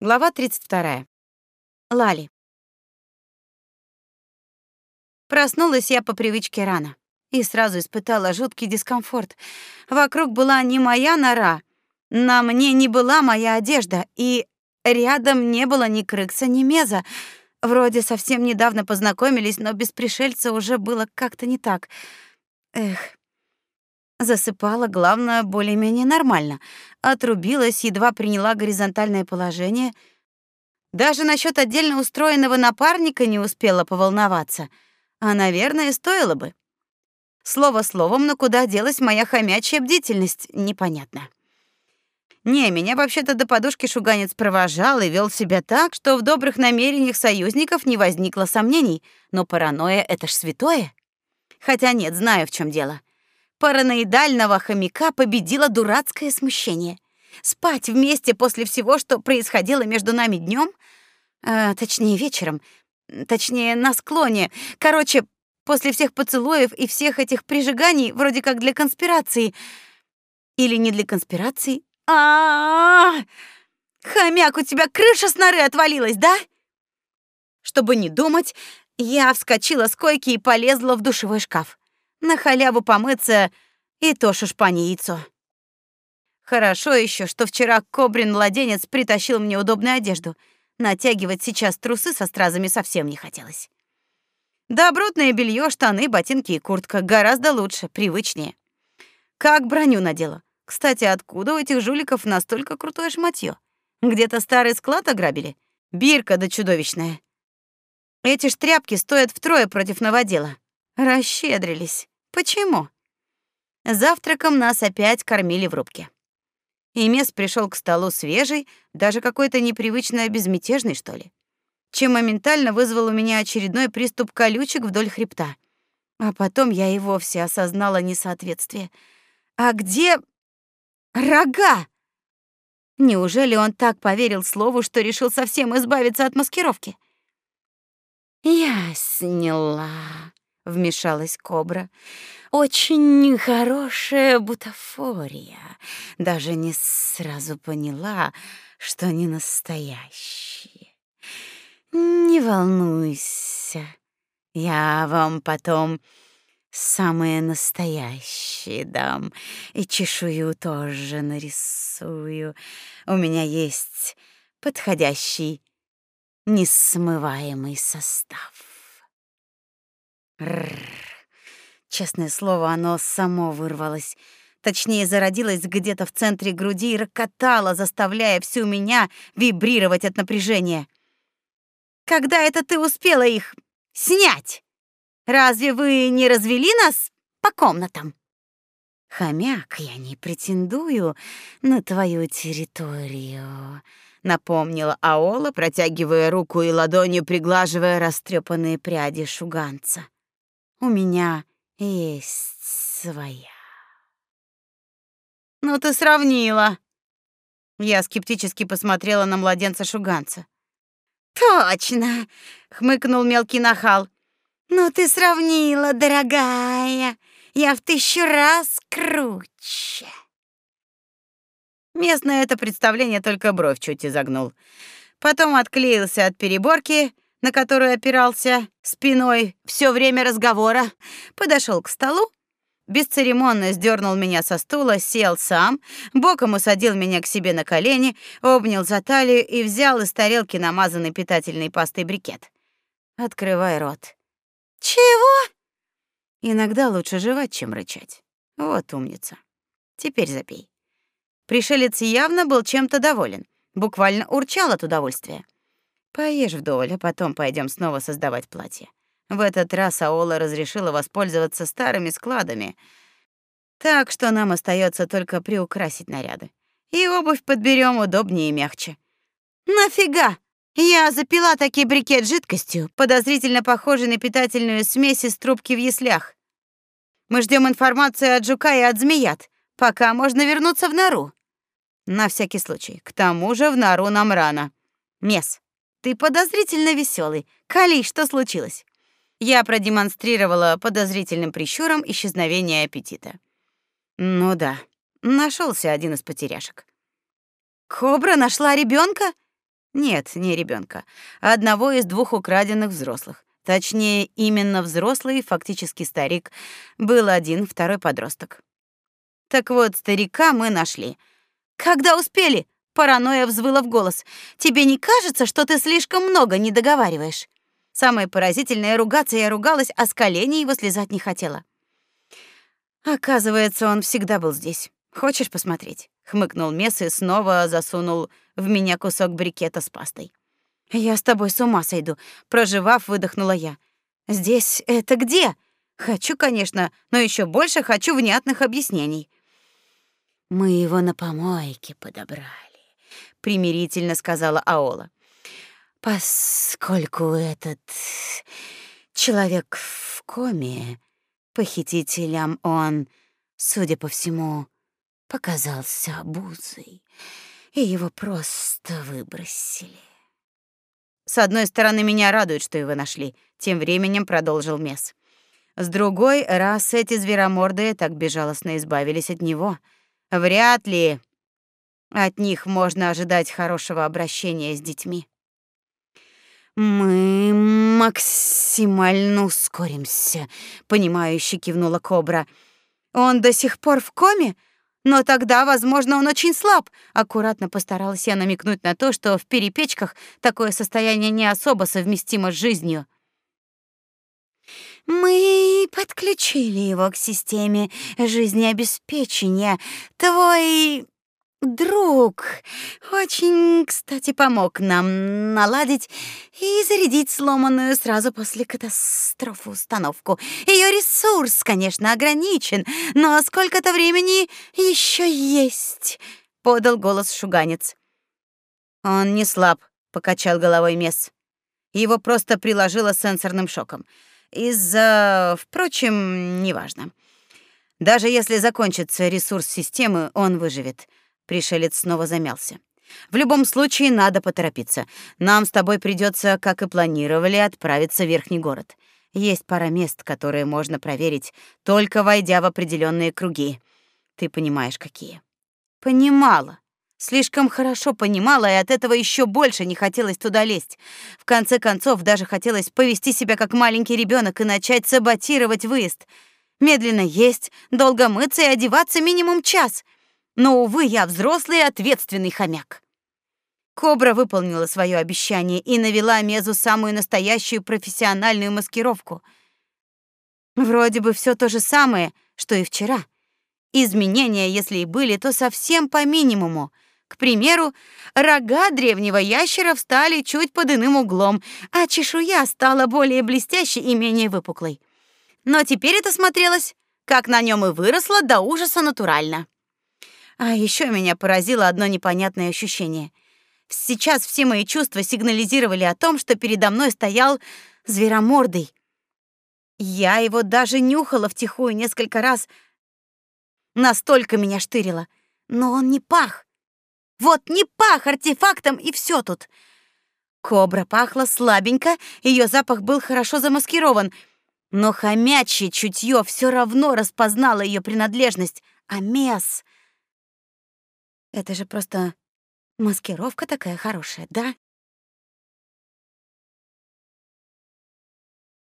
Глава 32. Лали. Проснулась я по привычке рано и сразу испытала жуткий дискомфорт. Вокруг была не моя нора, на мне не была моя одежда, и рядом не было ни крыкса, ни меза. Вроде совсем недавно познакомились, но без пришельца уже было как-то не так. Эх, Засыпала, главное, более-менее нормально. Отрубилась, едва приняла горизонтальное положение. Даже насчет отдельно устроенного напарника не успела поволноваться. А, наверное, стоило бы. Слово словом, но куда делась моя хомячья бдительность, непонятно. Не, меня вообще-то до подушки шуганец провожал и вел себя так, что в добрых намерениях союзников не возникло сомнений, но паранойя — это ж святое. Хотя нет, знаю, в чем дело параноидального хомяка победило дурацкое смущение. Спать вместе после всего, что происходило между нами днем, э, точнее вечером, точнее на склоне. Короче, после всех поцелуев и всех этих прижиганий, вроде как для конспирации. Или не для конспирации? А, -а, -а, -а! Хомяк, у тебя крыша с норы отвалилась, да? Чтобы не думать, я вскочила с койки и полезла в душевой шкаф. На халяву помыться и то шушпане яйцо. Хорошо еще, что вчера Кобрин-младенец притащил мне удобную одежду. Натягивать сейчас трусы со стразами совсем не хотелось. Добротное белье, штаны, ботинки и куртка гораздо лучше, привычнее. Как броню надела. Кстати, откуда у этих жуликов настолько крутое шматье? Где-то старый склад ограбили? Бирка да чудовищная. Эти штряпки стоят втрое против новодела. Расщедрились. Почему? Завтраком нас опять кормили в рубке. И Мес пришел к столу свежий, даже какой-то непривычно безмятежный, что ли. Чем моментально вызвал у меня очередной приступ колючек вдоль хребта. А потом я и вовсе осознала несоответствие. А где рога? Неужели он так поверил слову, что решил совсем избавиться от маскировки? Я сняла вмешалась кобра. Очень нехорошая бутафория. Даже не сразу поняла, что не настоящие. Не волнуйся, я вам потом самые настоящие дам. И чешую тоже нарисую. У меня есть подходящий несмываемый состав. Честное слово, оно само вырвалось. Точнее, зародилось где-то в центре груди и рокотало, заставляя всю меня вибрировать от напряжения. Когда это ты успела их снять? Разве вы не развели нас по комнатам? Хомяк, я не претендую на твою территорию, напомнила Аола, протягивая руку и ладонью приглаживая растрепанные пряди шуганца. У меня есть своя. Ну ты сравнила. Я скептически посмотрела на младенца шуганца. Точно, хмыкнул мелкий нахал. Ну ты сравнила, дорогая. Я в тысячу раз круче. Местное это представление только бровь чуть изогнул. Потом отклеился от переборки на которую опирался спиной все время разговора, подошел к столу, бесцеремонно сдернул меня со стула, сел сам, боком усадил меня к себе на колени, обнял за талию и взял из тарелки намазанный питательной пастой брикет. Открывай рот. Чего? Иногда лучше жевать, чем рычать. Вот умница. Теперь запей. Пришелец явно был чем-то доволен, буквально урчал от удовольствия. Поешь вдоволь, а потом пойдем снова создавать платье. В этот раз Аола разрешила воспользоваться старыми складами, так что нам остается только приукрасить наряды. И обувь подберем удобнее и мягче. Нафига? Я запила такие брикет жидкостью, подозрительно похожей на питательную смесь из трубки в яслях. Мы ждем информацию от жука и от змеят, пока можно вернуться в нору. На всякий случай. К тому же в нору нам рано. Мес. Ты подозрительно веселый. Кали, что случилось? Я продемонстрировала подозрительным прищуром исчезновение аппетита. Ну да, нашелся один из потеряшек. Кобра нашла ребенка? Нет, не ребенка, а одного из двух украденных взрослых. Точнее, именно взрослый, фактически старик, был один, второй подросток. Так вот, старика мы нашли. Когда успели? Паранойя взвыла в голос. Тебе не кажется, что ты слишком много не договариваешь? Самое поразительное ругаться я ругалась, а с колени его слезать не хотела. Оказывается, он всегда был здесь. Хочешь посмотреть? хмыкнул Месс и снова засунул в меня кусок брикета с пастой. Я с тобой с ума сойду, проживав, выдохнула я. Здесь это где? Хочу, конечно, но еще больше хочу внятных объяснений. Мы его на помойке подобрали, примирительно сказала Аола. Поскольку этот человек в коме, похитителям он, судя по всему, показался обузой, и его просто выбросили. С одной стороны, меня радует, что его нашли, тем временем продолжил Мес. С другой, раз эти зверомордые так безжалостно избавились от него, вряд ли от них можно ожидать хорошего обращения с детьми. Мы максимально ускоримся, понимающе кивнула Кобра. Он до сих пор в коме? Но тогда, возможно, он очень слаб. Аккуратно постаралась я намекнуть на то, что в перепечках такое состояние не особо совместимо с жизнью. Мы подключили его к системе жизнеобеспечения. Твой Друг очень, кстати, помог нам наладить и зарядить сломанную сразу после катастрофы установку. Ее ресурс, конечно, ограничен, но сколько-то времени еще есть, подал голос шуганец. Он не слаб, покачал головой Мес. Его просто приложило сенсорным шоком. Из-за, впрочем, неважно. Даже если закончится ресурс системы, он выживет. Пришелец снова замялся. В любом случае надо поторопиться. Нам с тобой придется, как и планировали, отправиться в верхний город. Есть пара мест, которые можно проверить, только войдя в определенные круги. Ты понимаешь, какие? Понимала. Слишком хорошо понимала, и от этого еще больше не хотелось туда лезть. В конце концов, даже хотелось повести себя как маленький ребенок и начать саботировать выезд. Медленно есть, долго мыться и одеваться минимум час — но, увы, я взрослый и ответственный хомяк. Кобра выполнила свое обещание и навела Мезу самую настоящую профессиональную маскировку. Вроде бы все то же самое, что и вчера. Изменения, если и были, то совсем по минимуму. К примеру, рога древнего ящера встали чуть под иным углом, а чешуя стала более блестящей и менее выпуклой. Но теперь это смотрелось, как на нем и выросло до ужаса натурально. А еще меня поразило одно непонятное ощущение. Сейчас все мои чувства сигнализировали о том, что передо мной стоял зверомордый. Я его даже нюхала втихую несколько раз. Настолько меня штырило. Но он не пах. Вот не пах артефактом, и все тут. Кобра пахла слабенько, ее запах был хорошо замаскирован, но хомячье чутье все равно распознало ее принадлежность, а мес... Это же просто маскировка такая хорошая, да?